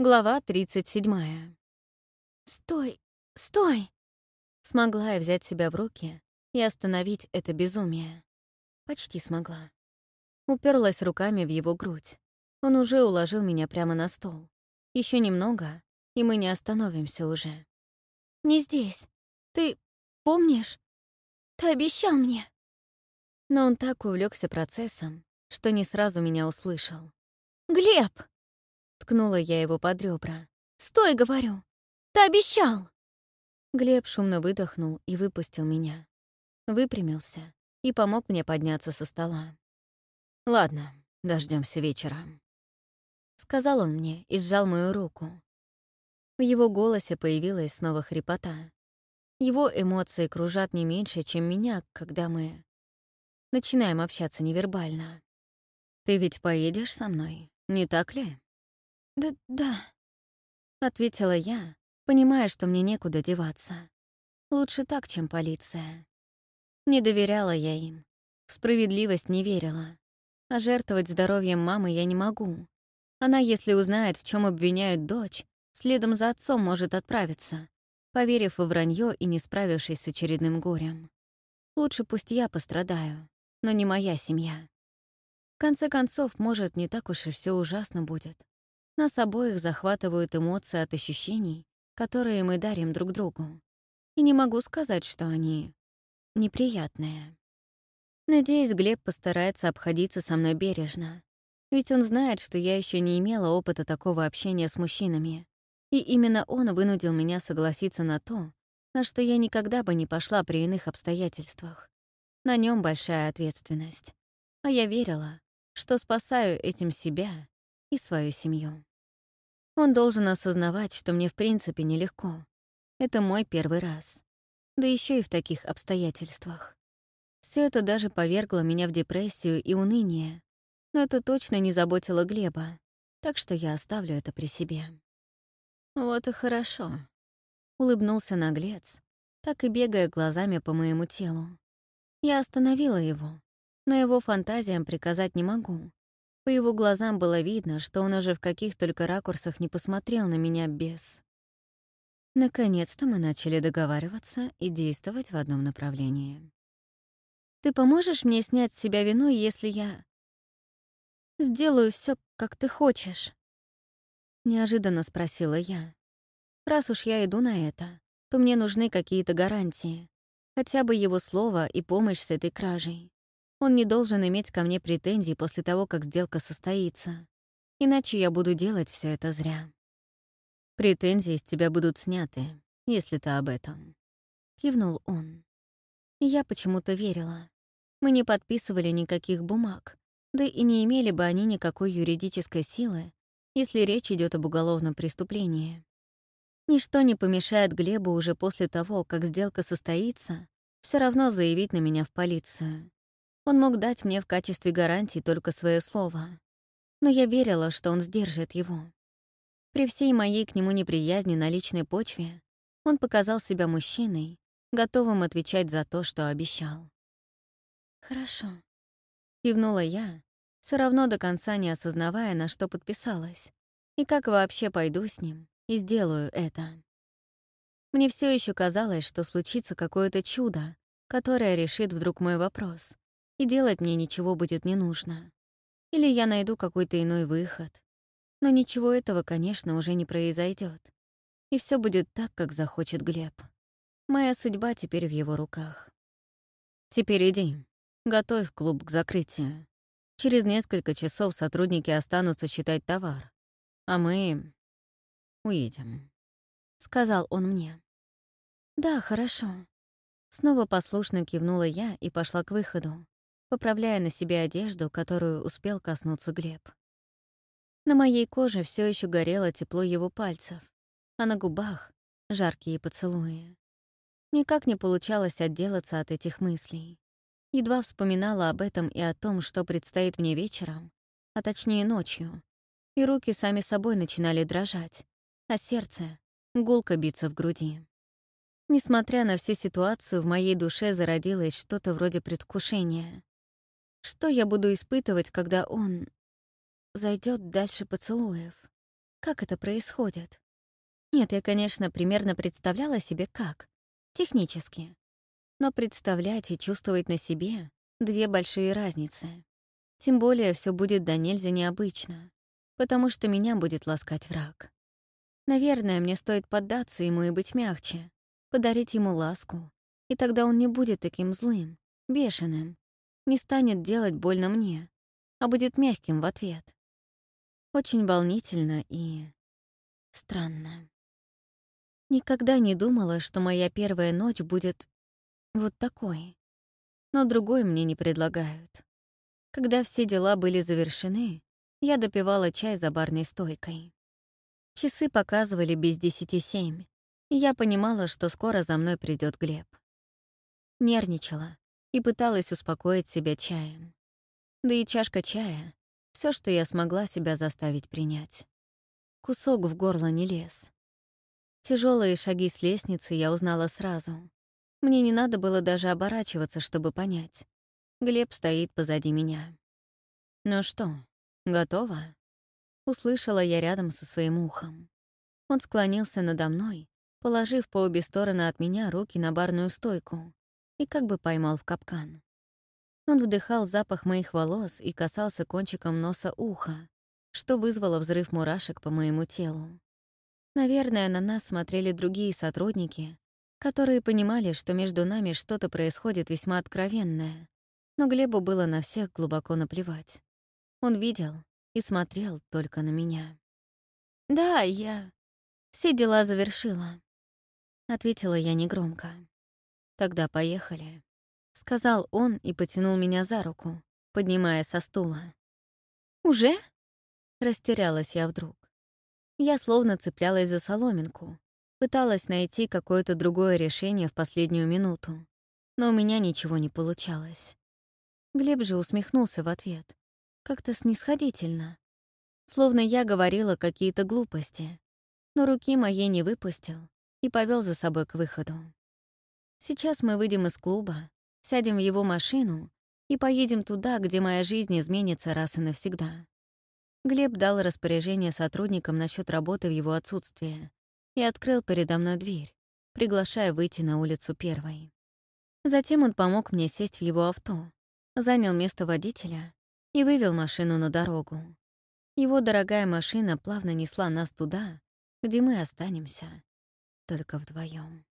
Глава 37. «Стой! Стой!» Смогла я взять себя в руки и остановить это безумие. Почти смогла. Уперлась руками в его грудь. Он уже уложил меня прямо на стол. Еще немного, и мы не остановимся уже. «Не здесь. Ты помнишь? Ты обещал мне!» Но он так увлекся процессом, что не сразу меня услышал. «Глеб!» Ткнула я его под ребра. «Стой, говорю! Ты обещал!» Глеб шумно выдохнул и выпустил меня. Выпрямился и помог мне подняться со стола. «Ладно, дождемся вечера», — сказал он мне и сжал мою руку. В его голосе появилась снова хрипота. Его эмоции кружат не меньше, чем меня, когда мы начинаем общаться невербально. «Ты ведь поедешь со мной, не так ли?» «Да, да», — ответила я, понимая, что мне некуда деваться. Лучше так, чем полиция. Не доверяла я им, в справедливость не верила. А жертвовать здоровьем мамы я не могу. Она, если узнает, в чем обвиняют дочь, следом за отцом может отправиться, поверив во вранье и не справившись с очередным горем. Лучше пусть я пострадаю, но не моя семья. В конце концов, может, не так уж и все ужасно будет. Нас обоих захватывают эмоции от ощущений, которые мы дарим друг другу. И не могу сказать, что они неприятные. Надеюсь, Глеб постарается обходиться со мной бережно. Ведь он знает, что я еще не имела опыта такого общения с мужчинами. И именно он вынудил меня согласиться на то, на что я никогда бы не пошла при иных обстоятельствах. На нем большая ответственность. А я верила, что спасаю этим себя и свою семью. Он должен осознавать, что мне в принципе нелегко. Это мой первый раз. Да еще и в таких обстоятельствах. Все это даже повергло меня в депрессию и уныние. Но это точно не заботило Глеба, так что я оставлю это при себе. Вот и хорошо. Улыбнулся наглец, так и бегая глазами по моему телу. Я остановила его, но его фантазиям приказать не могу. По его глазам было видно, что он уже в каких только ракурсах не посмотрел на меня без... Наконец-то мы начали договариваться и действовать в одном направлении. «Ты поможешь мне снять с себя вину, если я... сделаю все, как ты хочешь?» Неожиданно спросила я. «Раз уж я иду на это, то мне нужны какие-то гарантии. Хотя бы его слово и помощь с этой кражей. Он не должен иметь ко мне претензий после того, как сделка состоится. Иначе я буду делать все это зря. Претензии с тебя будут сняты, если ты об этом. Кивнул он. Я почему-то верила. Мы не подписывали никаких бумаг, да и не имели бы они никакой юридической силы, если речь идет об уголовном преступлении. Ничто не помешает Глебу уже после того, как сделка состоится, все равно заявить на меня в полицию. Он мог дать мне в качестве гарантии только свое слово. Но я верила, что он сдержит его. При всей моей к нему неприязни на личной почве он показал себя мужчиной, готовым отвечать за то, что обещал. «Хорошо», — кивнула я, все равно до конца не осознавая, на что подписалась, и как вообще пойду с ним и сделаю это. Мне все еще казалось, что случится какое-то чудо, которое решит вдруг мой вопрос, и делать мне ничего будет не нужно. Или я найду какой-то иной выход. Но ничего этого, конечно, уже не произойдет. И все будет так, как захочет Глеб. Моя судьба теперь в его руках. Теперь иди, готовь клуб к закрытию. Через несколько часов сотрудники останутся считать товар, а мы уедем», — сказал он мне. «Да, хорошо». Снова послушно кивнула я и пошла к выходу, поправляя на себе одежду, которую успел коснуться Глеб. На моей коже все еще горело тепло его пальцев, а на губах — жаркие поцелуи. Никак не получалось отделаться от этих мыслей. Едва вспоминала об этом и о том, что предстоит мне вечером, а точнее ночью, и руки сами собой начинали дрожать, а сердце — гулко биться в груди. Несмотря на всю ситуацию, в моей душе зародилось что-то вроде предвкушения. Что я буду испытывать, когда он зайдет дальше поцелуев? как это происходит. Нет, я, конечно, примерно представляла себе, как. Технически. Но представлять и чувствовать на себе — две большие разницы. Тем более все будет до нельзя необычно, потому что меня будет ласкать враг. Наверное, мне стоит поддаться ему и быть мягче, подарить ему ласку, и тогда он не будет таким злым, бешеным, не станет делать больно мне, а будет мягким в ответ. Очень волнительно и... странно. Никогда не думала, что моя первая ночь будет вот такой. Но другой мне не предлагают. Когда все дела были завершены, я допивала чай за барной стойкой. Часы показывали без десяти семь, и я понимала, что скоро за мной придет Глеб. Нервничала и пыталась успокоить себя чаем. Да и чашка чая — все, что я смогла себя заставить принять. Кусок в горло не лез. Тяжелые шаги с лестницы я узнала сразу. Мне не надо было даже оборачиваться, чтобы понять. Глеб стоит позади меня. «Ну что, готова?» Услышала я рядом со своим ухом. Он склонился надо мной, положив по обе стороны от меня руки на барную стойку и как бы поймал в капкан. Он вдыхал запах моих волос и касался кончиком носа уха, что вызвало взрыв мурашек по моему телу. Наверное, на нас смотрели другие сотрудники, которые понимали, что между нами что-то происходит весьма откровенное, но Глебу было на всех глубоко наплевать. Он видел и смотрел только на меня. «Да, я все дела завершила», — ответила я негромко. «Тогда поехали», — сказал он и потянул меня за руку, поднимая со стула. «Уже?» — растерялась я вдруг. Я словно цеплялась за соломинку, пыталась найти какое-то другое решение в последнюю минуту, но у меня ничего не получалось. Глеб же усмехнулся в ответ, как-то снисходительно, словно я говорила какие-то глупости, но руки моей не выпустил и повел за собой к выходу. Сейчас мы выйдем из клуба, сядем в его машину и поедем туда, где моя жизнь изменится раз и навсегда. Глеб дал распоряжение сотрудникам насчет работы в его отсутствие и открыл передо мной дверь, приглашая выйти на улицу первой. Затем он помог мне сесть в его авто, занял место водителя и вывел машину на дорогу. Его дорогая машина плавно несла нас туда, где мы останемся только вдвоем.